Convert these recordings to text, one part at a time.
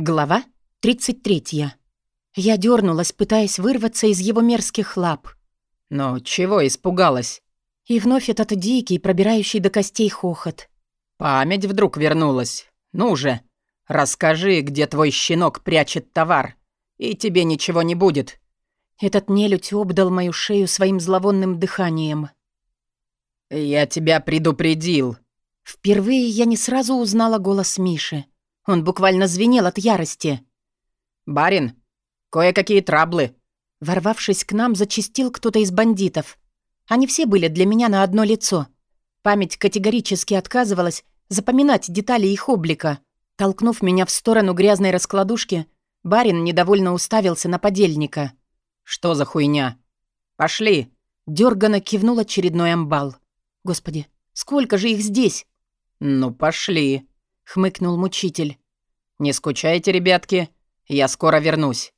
Глава 33. Я дернулась, пытаясь вырваться из его мерзких лап. «Ну, чего испугалась?» И вновь этот дикий, пробирающий до костей хохот. «Память вдруг вернулась. Ну же, расскажи, где твой щенок прячет товар, и тебе ничего не будет». Этот нелюдь обдал мою шею своим зловонным дыханием. «Я тебя предупредил». Впервые я не сразу узнала голос Миши. Он буквально звенел от ярости. «Барин, кое-какие траблы». Ворвавшись к нам, зачистил кто-то из бандитов. Они все были для меня на одно лицо. Память категорически отказывалась запоминать детали их облика. Толкнув меня в сторону грязной раскладушки, барин недовольно уставился на подельника. «Что за хуйня? Пошли!» Дёрганно кивнул очередной амбал. «Господи, сколько же их здесь?» «Ну, пошли!» Хмыкнул мучитель. «Не скучайте, ребятки, я скоро вернусь».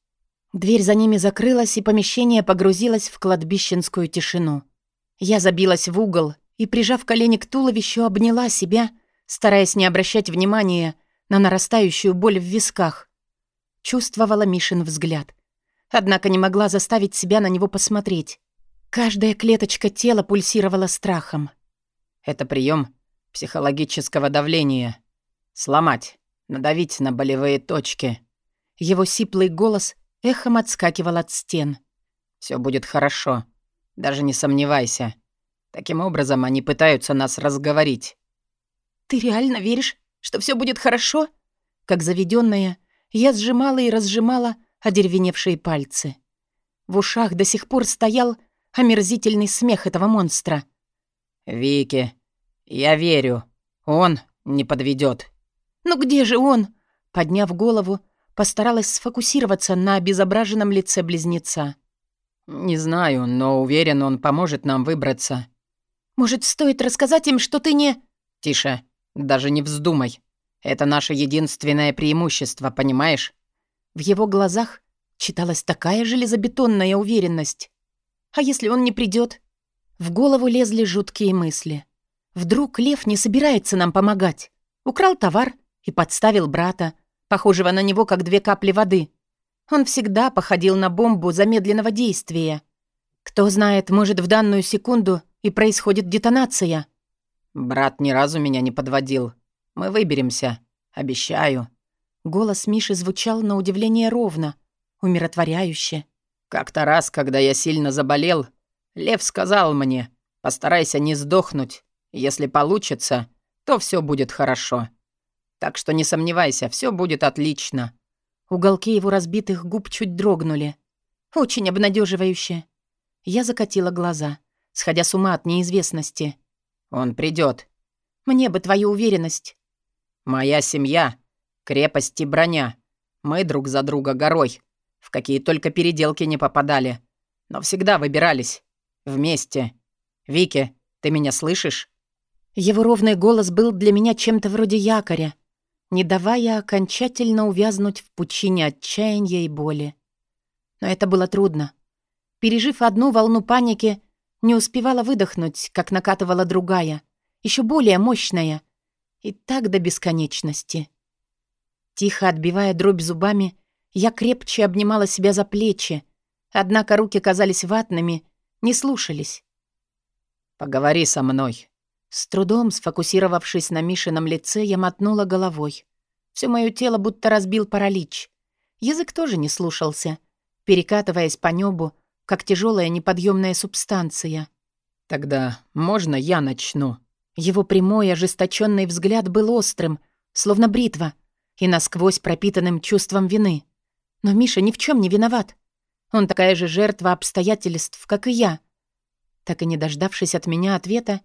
Дверь за ними закрылась, и помещение погрузилось в кладбищенскую тишину. Я забилась в угол и, прижав колени к туловищу, обняла себя, стараясь не обращать внимания на нарастающую боль в висках. Чувствовала Мишин взгляд. Однако не могла заставить себя на него посмотреть. Каждая клеточка тела пульсировала страхом. «Это прием психологического давления», Сломать, надавить на болевые точки. Его сиплый голос эхом отскакивал от стен. Все будет хорошо. Даже не сомневайся. Таким образом они пытаются нас разговорить. Ты реально веришь, что все будет хорошо? Как заведенная, я сжимала и разжимала одеревеневшие пальцы. В ушах до сих пор стоял омерзительный смех этого монстра. «Вики, я верю. Он не подведет. «Ну где же он?» Подняв голову, постаралась сфокусироваться на обезображенном лице близнеца. «Не знаю, но уверен, он поможет нам выбраться». «Может, стоит рассказать им, что ты не...» «Тише, даже не вздумай. Это наше единственное преимущество, понимаешь?» В его глазах читалась такая железобетонная уверенность. «А если он не придет? В голову лезли жуткие мысли. Вдруг Лев не собирается нам помогать? Украл товар, и подставил брата, похожего на него как две капли воды. Он всегда походил на бомбу замедленного действия. Кто знает, может, в данную секунду и происходит детонация. «Брат ни разу меня не подводил. Мы выберемся. Обещаю». Голос Миши звучал на удивление ровно, умиротворяюще. «Как-то раз, когда я сильно заболел, Лев сказал мне, постарайся не сдохнуть. Если получится, то все будет хорошо. Так что не сомневайся, все будет отлично». Уголки его разбитых губ чуть дрогнули. Очень обнадеживающе. Я закатила глаза, сходя с ума от неизвестности. «Он придет. Мне бы твою уверенность». «Моя семья — крепость и броня. Мы друг за друга горой. В какие только переделки не попадали. Но всегда выбирались. Вместе. Вики, ты меня слышишь?» Его ровный голос был для меня чем-то вроде якоря, не давая окончательно увязнуть в пучине отчаяния и боли. Но это было трудно. Пережив одну волну паники, не успевала выдохнуть, как накатывала другая, еще более мощная, и так до бесконечности. Тихо отбивая дробь зубами, я крепче обнимала себя за плечи, однако руки казались ватными, не слушались. «Поговори со мной», с трудом сфокусировавшись на Мишином лице, я мотнула головой. Все мое тело будто разбил паралич. Язык тоже не слушался, перекатываясь по небу, как тяжелая неподъемная субстанция. «Тогда можно я начну?» Его прямой, ожесточенный взгляд был острым, словно бритва, и насквозь пропитанным чувством вины. Но Миша ни в чем не виноват. Он такая же жертва обстоятельств, как и я. Так и не дождавшись от меня ответа,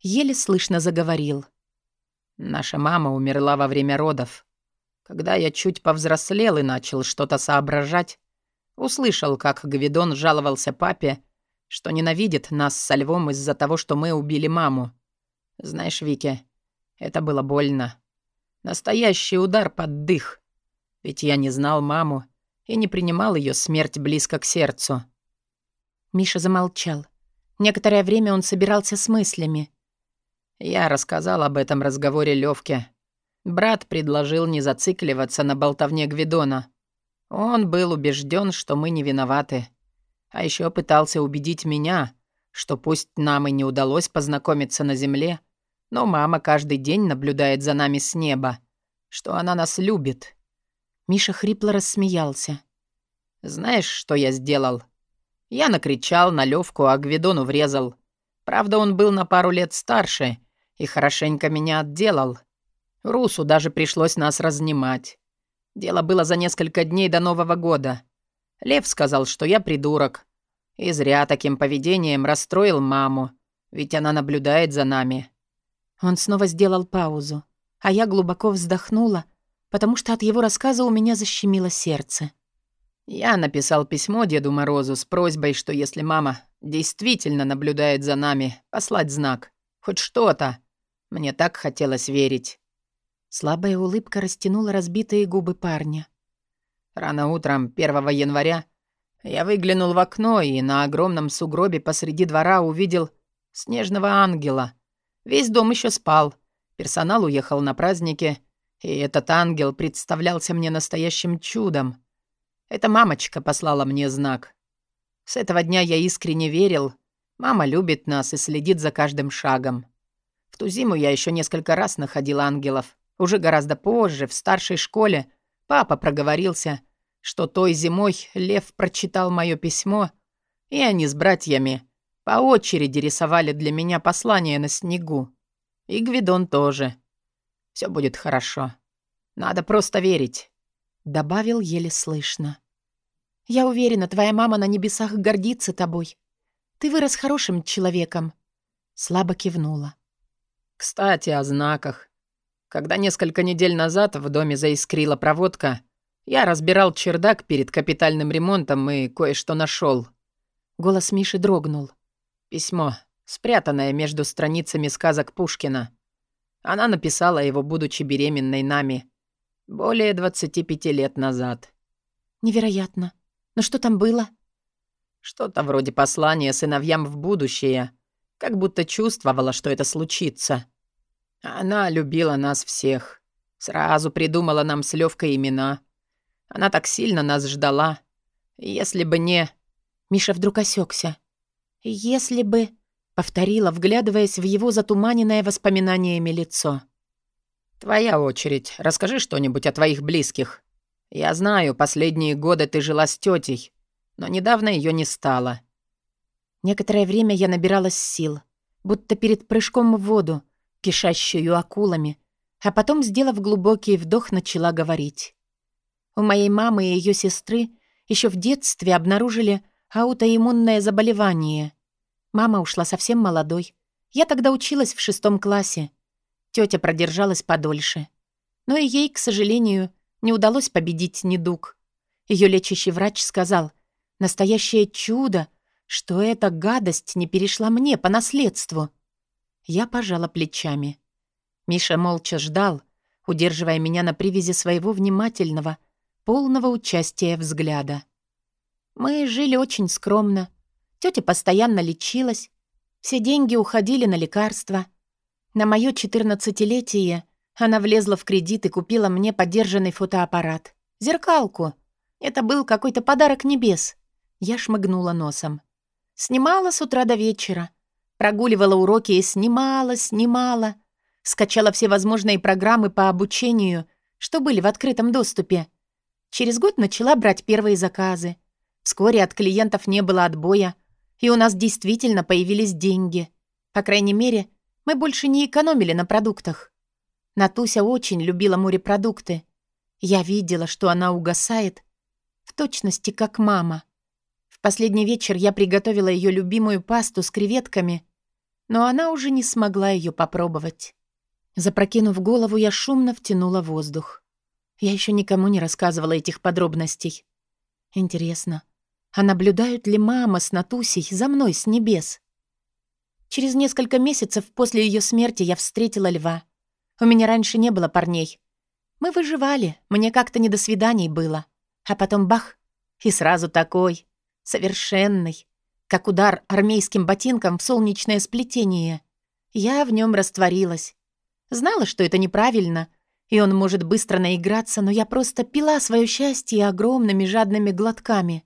еле слышно заговорил. «Наша мама умерла во время родов. Когда я чуть повзрослел и начал что-то соображать, услышал, как Гвидон жаловался папе, что ненавидит нас со львом из-за того, что мы убили маму. Знаешь, Вики, это было больно. Настоящий удар под дых. Ведь я не знал маму и не принимал ее смерть близко к сердцу». Миша замолчал. Некоторое время он собирался с мыслями. Я рассказал об этом разговоре Левке, Брат предложил не зацикливаться на болтовне Гвидона. Он был убежден, что мы не виноваты. А еще пытался убедить меня, что пусть нам и не удалось познакомиться на земле, но мама каждый день наблюдает за нами с неба, что она нас любит. Миша хрипло рассмеялся. «Знаешь, что я сделал?» Я накричал на Левку, а Гвидону врезал. Правда, он был на пару лет старше и хорошенько меня отделал. Русу даже пришлось нас разнимать. Дело было за несколько дней до Нового года. Лев сказал, что я придурок. И зря таким поведением расстроил маму, ведь она наблюдает за нами. Он снова сделал паузу, а я глубоко вздохнула, потому что от его рассказа у меня защемило сердце. Я написал письмо Деду Морозу с просьбой, что если мама действительно наблюдает за нами, послать знак. Хоть что-то. Мне так хотелось верить. Слабая улыбка растянула разбитые губы парня. Рано утром 1 января я выглянул в окно и на огромном сугробе посреди двора увидел снежного ангела. Весь дом еще спал. Персонал уехал на праздники, и этот ангел представлялся мне настоящим чудом. Эта мамочка послала мне знак. С этого дня я искренне верил. Мама любит нас и следит за каждым шагом. Ту зиму я еще несколько раз находил ангелов. Уже гораздо позже, в старшей школе, папа проговорился, что той зимой Лев прочитал мое письмо, и они с братьями по очереди рисовали для меня послание на снегу. И Гвидон тоже. Все будет хорошо. Надо просто верить», — добавил еле слышно. «Я уверена, твоя мама на небесах гордится тобой. Ты вырос хорошим человеком», — слабо кивнула. «Кстати, о знаках. Когда несколько недель назад в доме заискрила проводка, я разбирал чердак перед капитальным ремонтом и кое-что нашел. Голос Миши дрогнул. Письмо, спрятанное между страницами сказок Пушкина. Она написала его, будучи беременной нами, более 25 лет назад. Невероятно. Но что там было? Что-то вроде послания сыновьям в будущее. Как будто чувствовала, что это случится. Она любила нас всех. Сразу придумала нам с Левкой имена. Она так сильно нас ждала. Если бы не... Миша вдруг осекся. «Если бы...» — повторила, вглядываясь в его затуманенное воспоминаниями лицо. «Твоя очередь. Расскажи что-нибудь о твоих близких. Я знаю, последние годы ты жила с тетей, но недавно ее не стало». Некоторое время я набиралась сил, будто перед прыжком в воду, кишащую акулами, а потом, сделав глубокий вдох, начала говорить. У моей мамы и ее сестры еще в детстве обнаружили аутоиммунное заболевание. Мама ушла совсем молодой. Я тогда училась в шестом классе. Тетя продержалась подольше. Но и ей, к сожалению, не удалось победить недуг. Ее лечащий врач сказал, настоящее чудо, что эта гадость не перешла мне по наследству. Я пожала плечами. Миша молча ждал, удерживая меня на привязи своего внимательного, полного участия взгляда. Мы жили очень скромно. Тётя постоянно лечилась. Все деньги уходили на лекарства. На моё четырнадцатилетие она влезла в кредит и купила мне подержанный фотоаппарат. Зеркалку. Это был какой-то подарок небес. Я шмыгнула носом. Снимала с утра до вечера. Прогуливала уроки и снимала, снимала. Скачала все возможные программы по обучению, что были в открытом доступе. Через год начала брать первые заказы. Вскоре от клиентов не было отбоя, и у нас действительно появились деньги. По крайней мере, мы больше не экономили на продуктах. Натуся очень любила морепродукты. Я видела, что она угасает, в точности как мама. Последний вечер я приготовила ее любимую пасту с креветками, но она уже не смогла ее попробовать. Запрокинув голову, я шумно втянула воздух. Я еще никому не рассказывала этих подробностей. Интересно, а наблюдают ли мама с Натусей за мной с небес? Через несколько месяцев после ее смерти я встретила льва. У меня раньше не было парней. Мы выживали, мне как-то не до свиданий было. А потом бах, и сразу такой, совершенный, как удар армейским ботинком в солнечное сплетение. Я в нем растворилась. Знала, что это неправильно, и он может быстро наиграться, но я просто пила свое счастье огромными жадными глотками.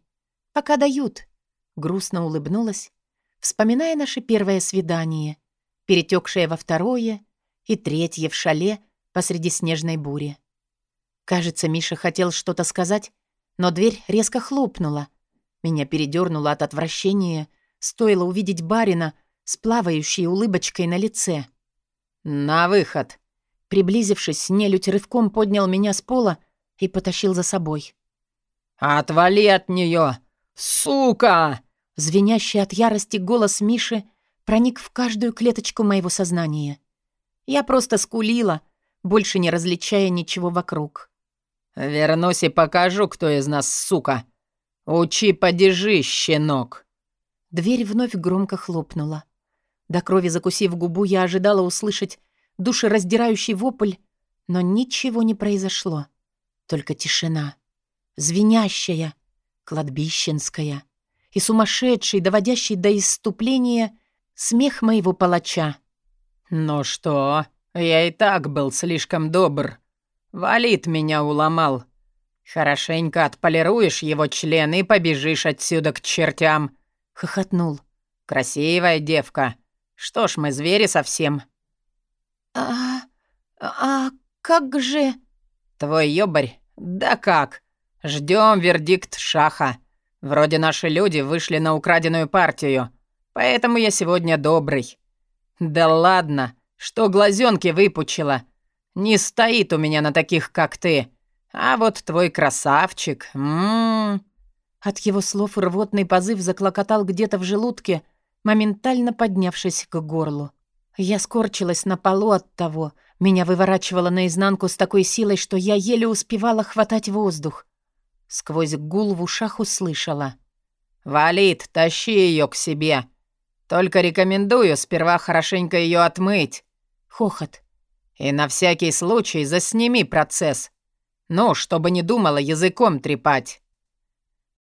Пока дают. Грустно улыбнулась, вспоминая наше первое свидание, перетекшее во второе и третье в шале посреди снежной бури. Кажется, Миша хотел что-то сказать, но дверь резко хлопнула. Меня передернуло от отвращения, стоило увидеть барина с плавающей улыбочкой на лице. «На выход!» Приблизившись, нелюдь рывком поднял меня с пола и потащил за собой. «Отвали от нее, сука!» Звенящий от ярости голос Миши проник в каждую клеточку моего сознания. Я просто скулила, больше не различая ничего вокруг. «Вернусь и покажу, кто из нас сука. Учи падежи, щенок!» Дверь вновь громко хлопнула. До крови закусив губу, я ожидала услышать душераздирающий вопль, но ничего не произошло. Только тишина. Звенящая, кладбищенская и сумасшедший, доводящий до исступления смех моего палача. «Ну что, я и так был слишком добр. Валит меня уломал. Хорошенько отполируешь его члены и побежишь отсюда к чертям», — хохотнул. «Красивая девка. Что ж, мы звери совсем. «А... а как же...» «Твой ёбарь? Да как? Ждем вердикт Шаха. Вроде наши люди вышли на украденную партию, поэтому я сегодня добрый. Да ладно, что глазенки выпучила. Не стоит у меня на таких, как ты. А вот твой красавчик, ммм...» От его слов рвотный позыв заклокотал где-то в желудке, моментально поднявшись к горлу. Я скорчилась на полу от того. Меня выворачивало наизнанку с такой силой, что я еле успевала хватать воздух. Сквозь гул в ушах услышала. «Валит, тащи ее к себе. Только рекомендую сперва хорошенько ее отмыть». Хохот. «И на всякий случай засними процесс. Ну, чтобы не думала языком трепать».